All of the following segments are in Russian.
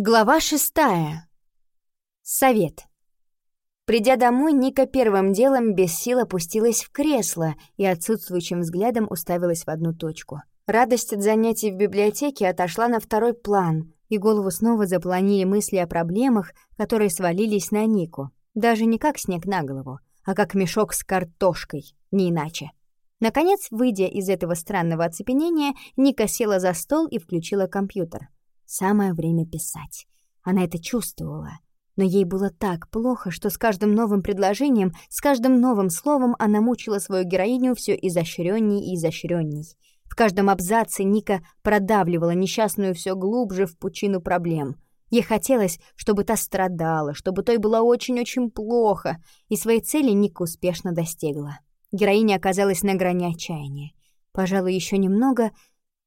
Глава шестая. Совет. Придя домой, Ника первым делом без сил опустилась в кресло и отсутствующим взглядом уставилась в одну точку. Радость от занятий в библиотеке отошла на второй план, и голову снова запланили мысли о проблемах, которые свалились на Нику. Даже не как снег на голову, а как мешок с картошкой, не иначе. Наконец, выйдя из этого странного оцепенения, Ника села за стол и включила компьютер — Самое время писать. Она это чувствовала. Но ей было так плохо, что с каждым новым предложением, с каждым новым словом она мучила свою героиню все изощренней и изощренней. В каждом абзаце Ника продавливала несчастную все глубже в пучину проблем. Ей хотелось, чтобы та страдала, чтобы той было очень-очень плохо, и своей цели Ника успешно достигла. Героиня оказалась на грани отчаяния. Пожалуй, еще немного,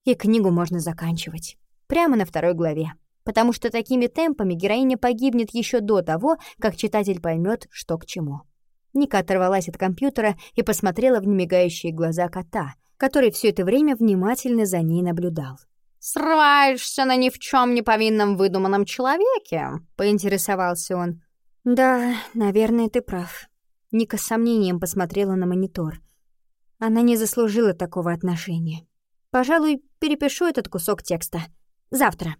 и книгу можно заканчивать прямо на второй главе. Потому что такими темпами героиня погибнет еще до того, как читатель поймет, что к чему. Ника оторвалась от компьютера и посмотрела в немигающие глаза кота, который все это время внимательно за ней наблюдал. «Срываешься на ни в чем не повинном выдуманном человеке?» — поинтересовался он. «Да, наверное, ты прав». Ника с сомнением посмотрела на монитор. Она не заслужила такого отношения. «Пожалуй, перепишу этот кусок текста». Завтра.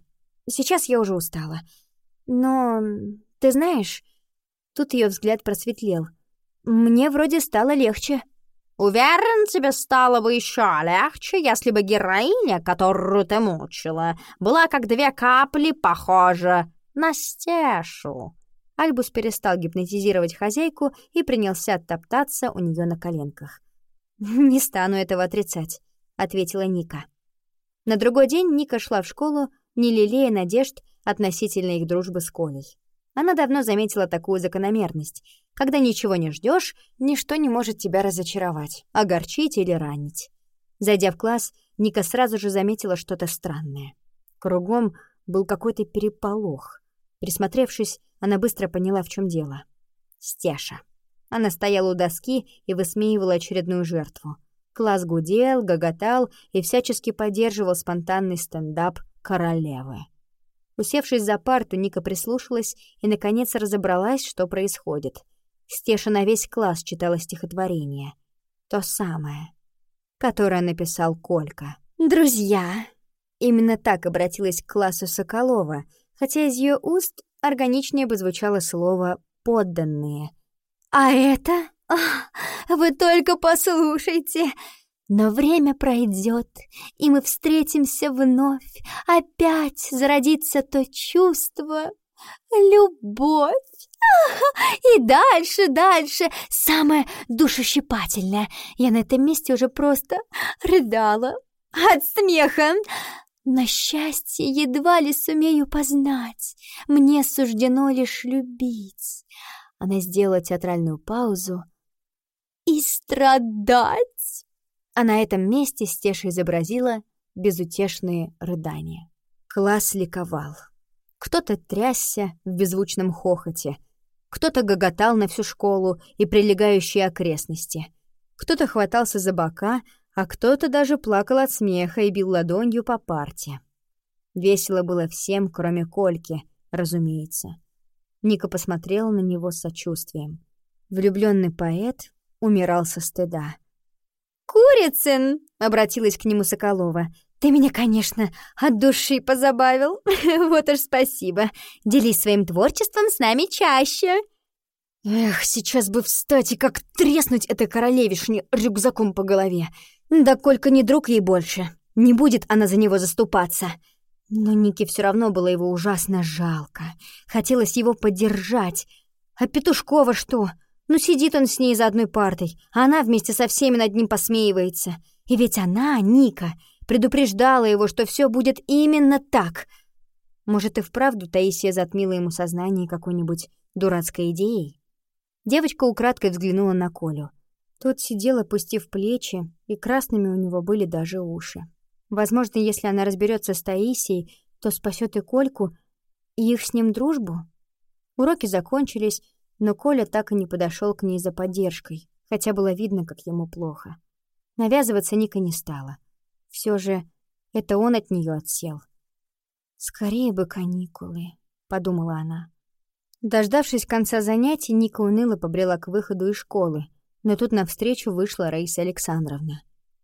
Сейчас я уже устала. Но, ты знаешь, тут ее взгляд просветлел. Мне вроде стало легче. Уверен, тебе стало бы еще легче, если бы героиня, которую ты мучила, была как две капли похожа на Стешу. Альбус перестал гипнотизировать хозяйку и принялся топтаться у нее на коленках. «Не стану этого отрицать», — ответила Ника. На другой день Ника шла в школу, не лелея надежд относительно их дружбы с Колей. Она давно заметила такую закономерность. Когда ничего не ждешь, ничто не может тебя разочаровать, огорчить или ранить. Зайдя в класс, Ника сразу же заметила что-то странное. Кругом был какой-то переполох. Присмотревшись, она быстро поняла, в чем дело. Стеша. Она стояла у доски и высмеивала очередную жертву. Класс гудел, гоготал и всячески поддерживал спонтанный стендап королевы. Усевшись за парту, Ника прислушалась и, наконец, разобралась, что происходит. Стеша на весь класс читала стихотворение. То самое, которое написал Колька. «Друзья!» Именно так обратилась к классу Соколова, хотя из ее уст органичнее бы звучало слово «подданные». «А это вы только послушайте. Но время пройдет, и мы встретимся вновь. Опять зародится то чувство, любовь. И дальше, дальше, самое душещипательное. Я на этом месте уже просто рыдала от смеха. На счастье едва ли сумею познать. Мне суждено лишь любить. Она сделала театральную паузу, и страдать. А на этом месте Стеша изобразила безутешные рыдания. Класс ликовал. Кто-то трясся в беззвучном хохоте, кто-то гоготал на всю школу и прилегающие окрестности, кто-то хватался за бока, а кто-то даже плакал от смеха и бил ладонью по парте. Весело было всем, кроме Кольки, разумеется. Ника посмотрела на него с сочувствием. Влюбленный поэт умирал со стыда. «Курицын!» — обратилась к нему Соколова. «Ты меня, конечно, от души позабавил. вот уж спасибо. Делись своим творчеством с нами чаще». Эх, сейчас бы встать и как треснуть этой королевишне рюкзаком по голове. Да Колька не друг ей больше. Не будет она за него заступаться. Но Нике все равно было его ужасно жалко. Хотелось его поддержать. А Петушкова что? Ну, сидит он с ней за одной партой, а она вместе со всеми над ним посмеивается. И ведь она, Ника, предупреждала его, что все будет именно так. Может, и вправду Таисия затмила ему сознание какой-нибудь дурацкой идеей? Девочка украдкой взглянула на Колю. Тот сидел, опустив плечи, и красными у него были даже уши. Возможно, если она разберется с Таисией, то спасет и Кольку, и их с ним дружбу. Уроки закончились, но Коля так и не подошел к ней за поддержкой, хотя было видно, как ему плохо. Навязываться Ника не стала. Все же это он от нее отсел. Скорее бы каникулы. подумала она. Дождавшись конца занятий, Ника уныло побрела к выходу из школы, но тут навстречу вышла Раиса Александровна.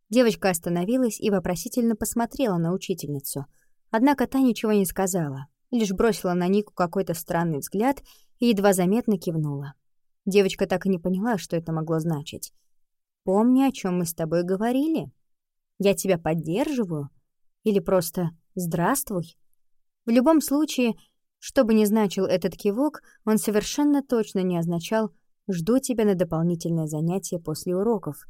Девочка остановилась и вопросительно посмотрела на учительницу. Однако та ничего не сказала, лишь бросила на Нику какой-то странный взгляд и едва заметно кивнула. Девочка так и не поняла, что это могло значить. «Помни, о чем мы с тобой говорили. Я тебя поддерживаю. Или просто «здравствуй». В любом случае, что бы ни значил этот кивок, он совершенно точно не означал «жду тебя на дополнительное занятие после уроков».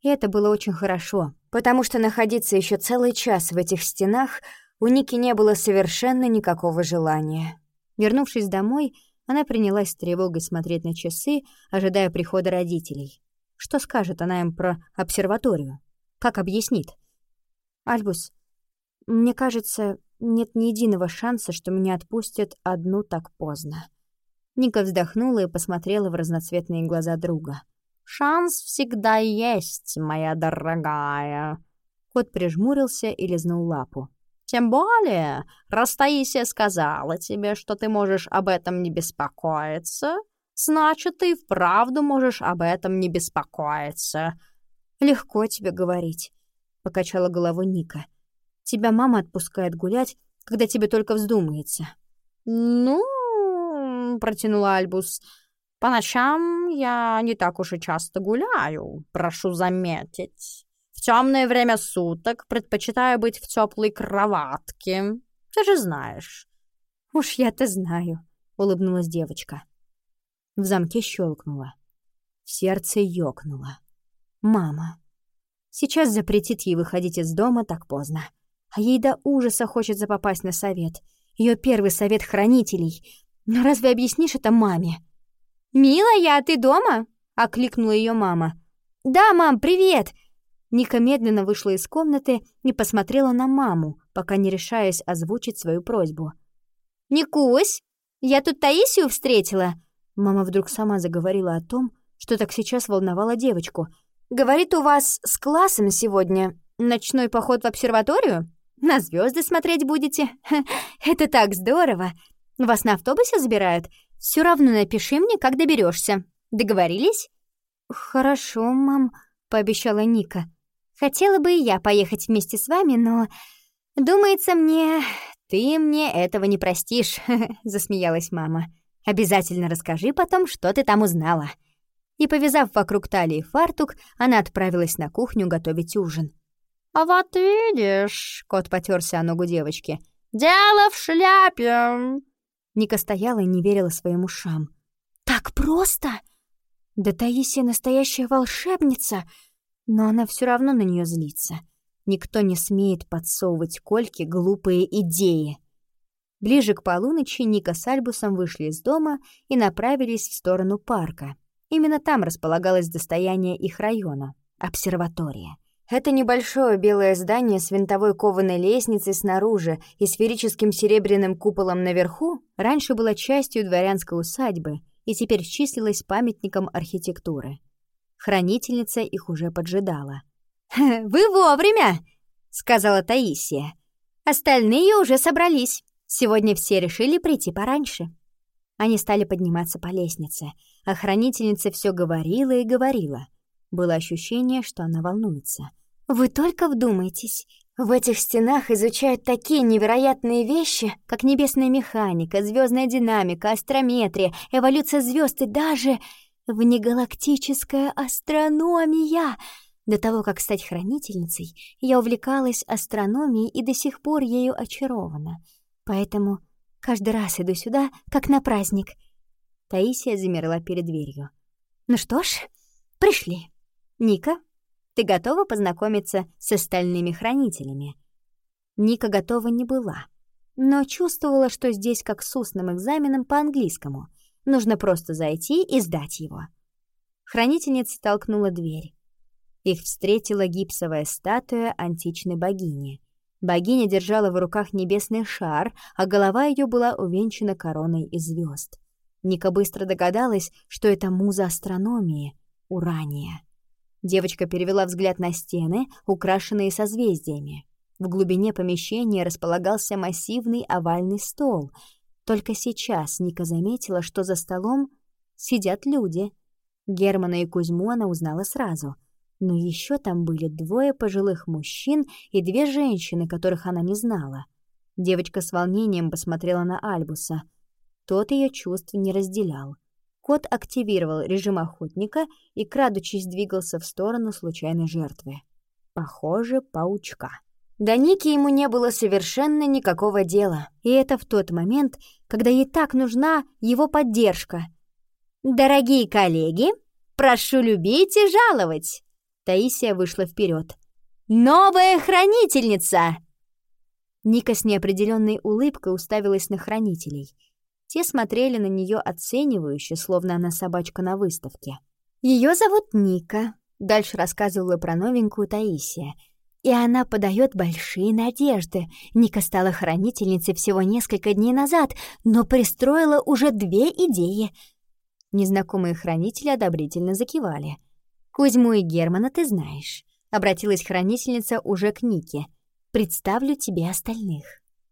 И это было очень хорошо, потому что находиться еще целый час в этих стенах у Ники не было совершенно никакого желания. Вернувшись домой, она принялась с тревогой смотреть на часы, ожидая прихода родителей. Что скажет она им про обсерваторию? Как объяснит? «Альбус, мне кажется, нет ни единого шанса, что меня отпустят одну так поздно». Ника вздохнула и посмотрела в разноцветные глаза друга. «Шанс всегда есть, моя дорогая». Кот прижмурился и лизнул лапу. «Тем более, раз Таисия сказала тебе, что ты можешь об этом не беспокоиться, значит, ты вправду можешь об этом не беспокоиться». «Легко тебе говорить», — покачала головой Ника. Тебя мама отпускает гулять, когда тебе только вздумается». «Ну...» — протянула Альбус. «По ночам я не так уж и часто гуляю, прошу заметить. Темное время суток предпочитаю быть в теплой кроватке. Ты же знаешь». «Уж я-то знаю», — улыбнулась девочка. В замке щелкнуло. В сердце ёкнуло. «Мама. Сейчас запретит ей выходить из дома так поздно. А ей до ужаса хочется попасть на совет. Ее первый совет хранителей. Но разве объяснишь это маме? «Милая, а ты дома?» — окликнула ее мама. «Да, мам, привет!» Ника медленно вышла из комнаты и посмотрела на маму, пока не решаясь озвучить свою просьбу. «Никусь, я тут Таисию встретила!» Мама вдруг сама заговорила о том, что так сейчас волновало девочку. «Говорит, у вас с классом сегодня ночной поход в обсерваторию?» На звезды смотреть будете? Это так здорово! Вас на автобусе забирают? Все равно напиши мне, как доберешься. Договорились?» «Хорошо, мам», — пообещала Ника. «Хотела бы и я поехать вместе с вами, но... Думается мне, ты мне этого не простишь», — засмеялась мама. «Обязательно расскажи потом, что ты там узнала». И, повязав вокруг талии фартук, она отправилась на кухню готовить ужин. «А вот видишь», — кот потерся о ногу девочки, — «дело в шляпе». Ника стояла и не верила своим ушам. «Так просто? Да Таисия настоящая волшебница!» Но она все равно на нее злится. Никто не смеет подсовывать Кольке глупые идеи. Ближе к полуночи Ника с Альбусом вышли из дома и направились в сторону парка. Именно там располагалось достояние их района — обсерватория. Это небольшое белое здание с винтовой кованой лестницей снаружи и сферическим серебряным куполом наверху раньше было частью дворянской усадьбы и теперь числилось памятником архитектуры. Хранительница их уже поджидала. «Вы вовремя!» — сказала Таисия. «Остальные уже собрались. Сегодня все решили прийти пораньше». Они стали подниматься по лестнице, а хранительница все говорила и говорила. Было ощущение, что она волнуется — вы только вдумайтесь. В этих стенах изучают такие невероятные вещи, как небесная механика, звездная динамика, астрометрия, эволюция звезд и даже внегалактическая астрономия. До того, как стать хранительницей, я увлекалась астрономией и до сих пор ею очарована. Поэтому каждый раз иду сюда, как на праздник. Таисия замерла перед дверью. Ну что ж, пришли. Ника, ты готова познакомиться с остальными хранителями?» Ника готова не была, но чувствовала, что здесь как с устным экзаменом по английскому. Нужно просто зайти и сдать его. Хранительница толкнула дверь. Их встретила гипсовая статуя античной богини. Богиня держала в руках небесный шар, а голова ее была увенчана короной из звезд. Ника быстро догадалась, что это муза астрономии — Урания. Девочка перевела взгляд на стены, украшенные созвездиями. В глубине помещения располагался массивный овальный стол. Только сейчас Ника заметила, что за столом сидят люди. Германа и Кузьму она узнала сразу. Но еще там были двое пожилых мужчин и две женщины, которых она не знала. Девочка с волнением посмотрела на Альбуса. Тот ее чувств не разделял. Кот активировал режим охотника и, крадучись, двигался в сторону случайной жертвы. Похоже, паучка. До Ники ему не было совершенно никакого дела, и это в тот момент, когда ей так нужна его поддержка. «Дорогие коллеги, прошу любить и жаловать!» Таисия вышла вперед. «Новая хранительница!» Ника с неопределенной улыбкой уставилась на хранителей. Те смотрели на нее оценивающе, словно она собачка на выставке. Ее зовут Ника, дальше рассказывала про новенькую Таисия — и она подает большие надежды. Ника стала хранительницей всего несколько дней назад, но пристроила уже две идеи. Незнакомые хранители одобрительно закивали. «Кузьму и Германа ты знаешь», — обратилась хранительница уже к Нике. «Представлю тебе остальных».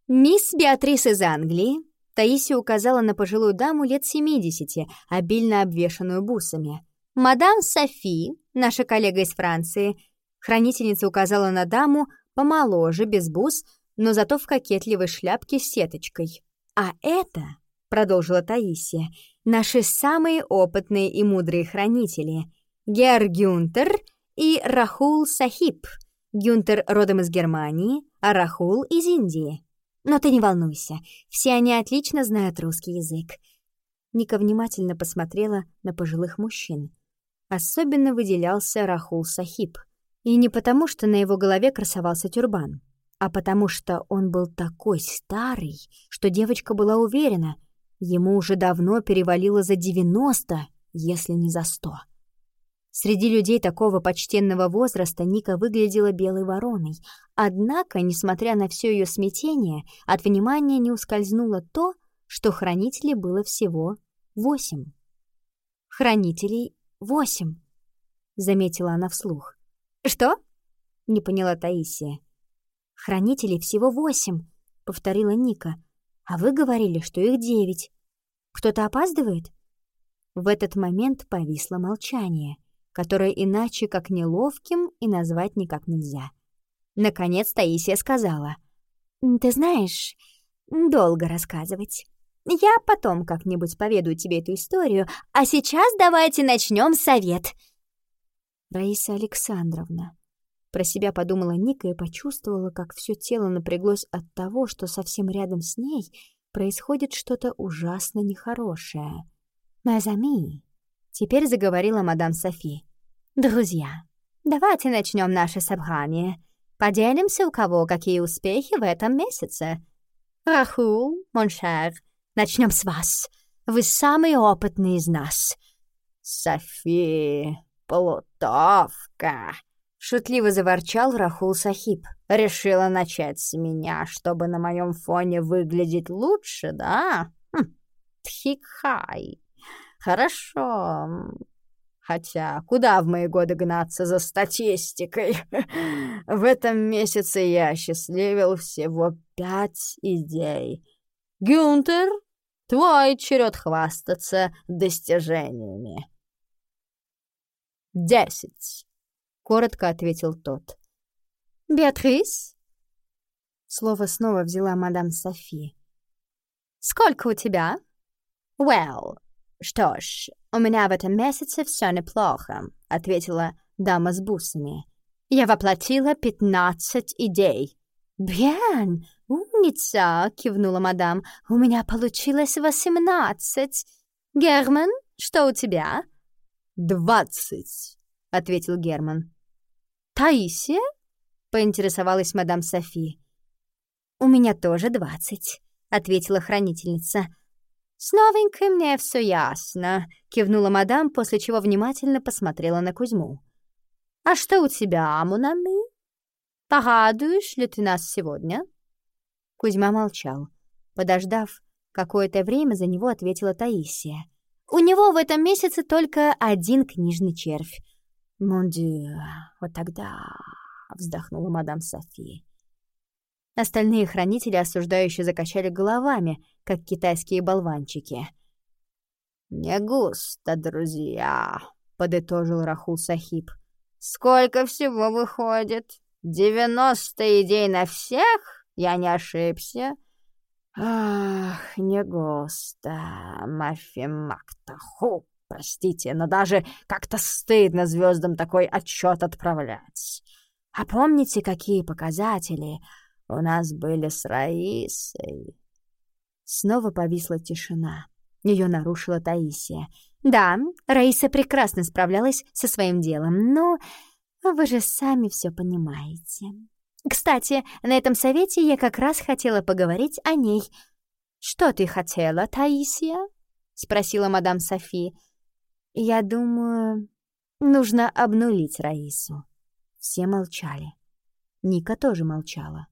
«Мисс Беатрис из Англии», — Таисия указала на пожилую даму лет 70, обильно обвешанную бусами. «Мадам Софи, наша коллега из Франции», — Хранительница указала на даму помоложе, без бус, но зато в кокетливой шляпке с сеточкой. «А это, — продолжила Таисия, — наши самые опытные и мудрые хранители — Гер Гюнтер и Рахул Сахиб. Гюнтер родом из Германии, а Рахул — из Индии. Но ты не волнуйся, все они отлично знают русский язык». Ника внимательно посмотрела на пожилых мужчин. Особенно выделялся Рахул Сахиб — и не потому, что на его голове красовался тюрбан, а потому что он был такой старый, что девочка была уверена, ему уже давно перевалило за 90, если не за 100. Среди людей такого почтенного возраста Ника выглядела белой вороной, однако, несмотря на все ее смятение, от внимания не ускользнуло то, что хранителей было всего восемь. «Хранителей восемь», — заметила она вслух. «Что?» — не поняла Таисия. «Хранителей всего восемь», — повторила Ника. «А вы говорили, что их девять. Кто-то опаздывает?» В этот момент повисло молчание, которое иначе как неловким и назвать никак нельзя. Наконец Таисия сказала. «Ты знаешь, долго рассказывать. Я потом как-нибудь поведаю тебе эту историю, а сейчас давайте начнем совет». Раиса Александровна. Про себя подумала Ника и почувствовала, как все тело напряглось от того, что совсем рядом с ней происходит что-то ужасно нехорошее. «Мазами», — теперь заговорила мадам Софи. «Друзья, давайте начнем наше собрание. Поделимся, у кого какие успехи в этом месяце. Рахул, mon cher, начнем с вас. Вы самый опытный из нас». «Софи», «Плутовка!» — шутливо заворчал Рахул Сахиб. «Решила начать с меня, чтобы на моем фоне выглядеть лучше, да? Хм, ठीक है. Хорошо. Хотя, куда в мои годы гнаться за статистикой? В этом месяце я счастливил всего пять идей. Гюнтер, твой черед хвастаться достижениями. «Десять», — коротко ответил тот. «Беатрис?» Слово снова взяла мадам Софи. «Сколько у тебя?» «Well, что ж, у меня в этом месяце все неплохо», — ответила дама с бусами. «Я воплотила пятнадцать идей». «Бьен, умница!» — кивнула мадам. «У меня получилось восемнадцать. Герман, что у тебя?» «Двадцать», — ответил Герман. «Таисия?» — поинтересовалась мадам Софи. «У меня тоже двадцать», — ответила хранительница. «С новенькой мне все ясно», — кивнула мадам, после чего внимательно посмотрела на Кузьму. «А что у тебя, Мунами? Порадуешь ли ты нас сегодня?» Кузьма молчал. Подождав какое-то время, за него ответила Таисия. У него в этом месяце только один книжный червь. «Мондю, вот тогда...» — вздохнула мадам Софи. Остальные хранители осуждающе закачали головами, как китайские болванчики. «Не густо, друзья», — подытожил Рахул Сахиб. «Сколько всего выходит? Девяносто идей на всех? Я не ошибся?» «Ах, не густо, Мафимактаху, простите, но даже как-то стыдно звездам такой отчет отправлять. А помните, какие показатели у нас были с Раисой?» Снова повисла тишина. Ее нарушила Таисия. «Да, Раиса прекрасно справлялась со своим делом, но вы же сами все понимаете. Кстати, на этом совете я как раз хотела поговорить о ней. Что ты хотела, Таисия?» — спросила мадам Софи. «Я думаю, нужно обнулить Раису». Все молчали. Ника тоже молчала,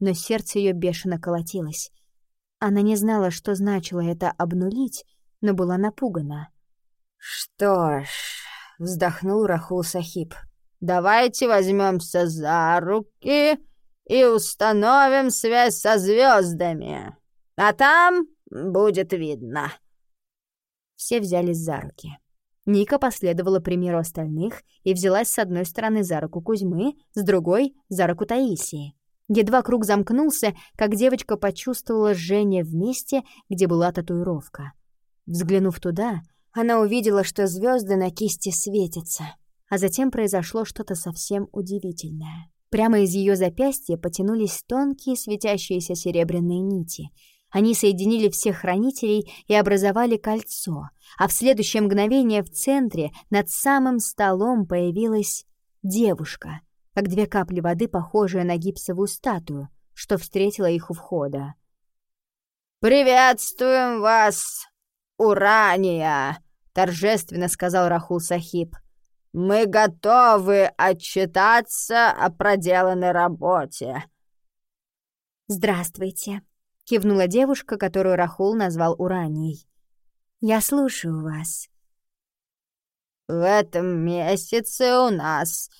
но сердце ее бешено колотилось. Она не знала, что значило это «обнулить», но была напугана. «Что ж», — вздохнул Рахул Сахиб, — «давайте возьмемся за руки и установим связь со звездами, а там будет видно». Все взялись за руки. Ника последовала примеру остальных и взялась с одной стороны за руку Кузьмы, с другой — за руку Таисии. Едва круг замкнулся, как девочка почувствовала жжение в месте, где была татуировка. Взглянув туда, она увидела, что звезды на кисти светятся, а затем произошло что-то совсем удивительное. Прямо из ее запястья потянулись тонкие светящиеся серебряные нити — они соединили всех хранителей и образовали кольцо, а в следующее мгновение в центре над самым столом появилась девушка, как две капли воды, похожая на гипсовую статую, что встретила их у входа. «Приветствуем вас, Урания!» — торжественно сказал Рахул Сахиб. «Мы готовы отчитаться о проделанной работе». «Здравствуйте», — кивнула девушка, которую Рахул назвал Уранией. «Я слушаю вас». «В этом месяце у нас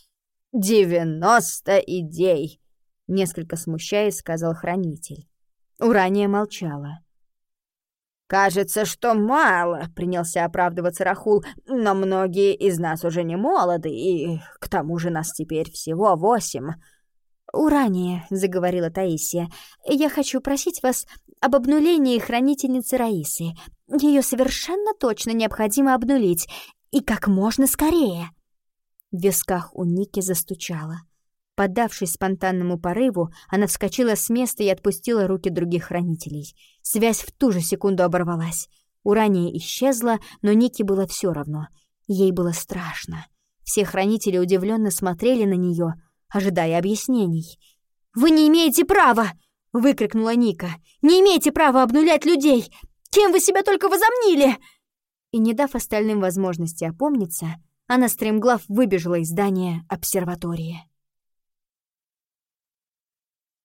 девяносто идей», — несколько смущаясь сказал хранитель. Урания молчала. «Кажется, что мало», — принялся оправдываться Рахул, «но многие из нас уже не молоды, и к тому же нас теперь всего восемь». «Урания», — заговорила Таисия, — «я хочу просить вас об обнулении хранительницы Раисы. Ее совершенно точно необходимо обнулить, и как можно скорее». В висках у Ники застучало. Поддавшись спонтанному порыву, она вскочила с места и отпустила руки других хранителей. Связь в ту же секунду оборвалась. Урания исчезла, но Нике было все равно. Ей было страшно. Все хранители удивленно смотрели на нее — ожидая объяснений. «Вы не имеете права!» — выкрикнула Ника. «Не имеете права обнулять людей! Кем вы себя только возомнили!» И, не дав остальным возможности опомниться, она стремглав выбежала из здания обсерватории.